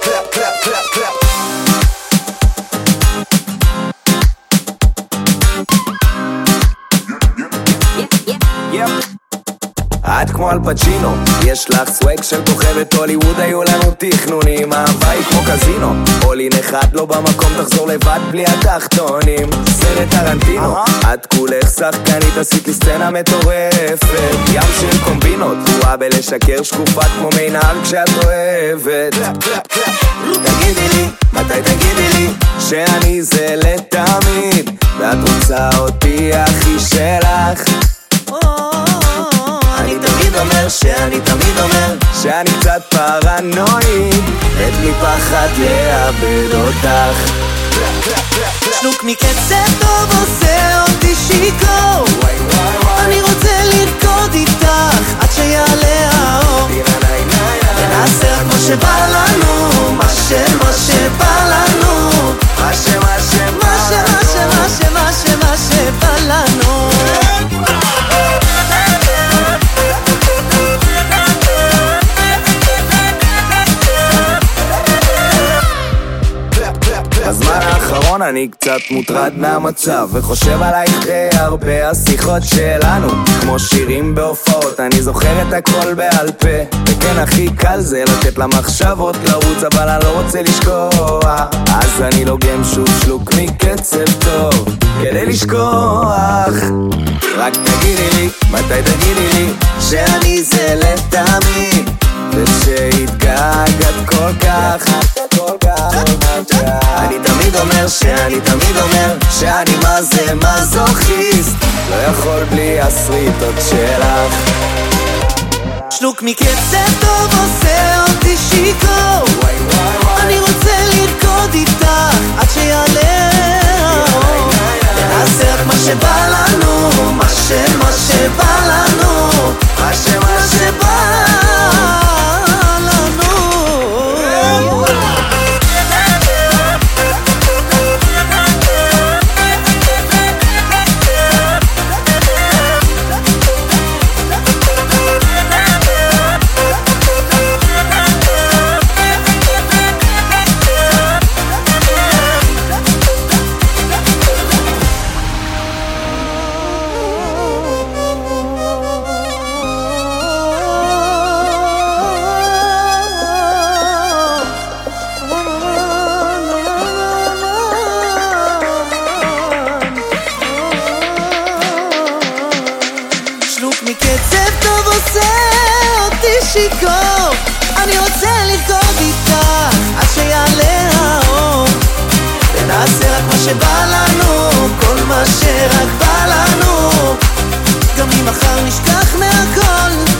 clap, clap, clap, clap. את כמו אלפצ'ינו, יש לך סוואג של כוכבת הוליווד, היו לנו תכנונים, אהבה היא כמו קזינו, אולין אחד לא במקום, תחזור לבד בלי התחתונים, סרט טרנטינו, את כולך שחקנית, עשית לי סצנה מטורפת, ים של קומבינות, תרועה בלשקר שקופה כמו מי נהר כשאת אוהבת. תגידי לי, מתי תגידי לי, שאני זה לתמיד, ואת רוצה אותי שאני תמיד אומר שאני קצת פרנואיד מת מפחד לאבד אותך. שלוק מקצב טוב עושה אותי שיכור האחרון אני קצת מוטרד מהמצב וחושב עלייך די הרבה השיחות שלנו כמו שירים בהופעות אני זוכר את הכל בעל פה. וכן הכי קל זה לתת למחשבות לרוץ אבל אני לא רוצה לשקוע אז אני לוגם שוב שלוק מקצב טוב כדי לשכוח. רק תגידי לי, מתי תגידי לי שאני זה לתמיד ושהתגעגעת כל כך שאני תמיד אומר שאני מה זה מזוכיסט. לא יכול בלי הסריטות שלך. שלוק מקצב טוב עושה אותי שיכור רוצה אותי שיכור, אני רוצה לרקוד איתה עד שיעלה האור. ונעשה רק מה שבא לנו, כל מה שרק בא לנו. גם אם מחר נשכח מהכל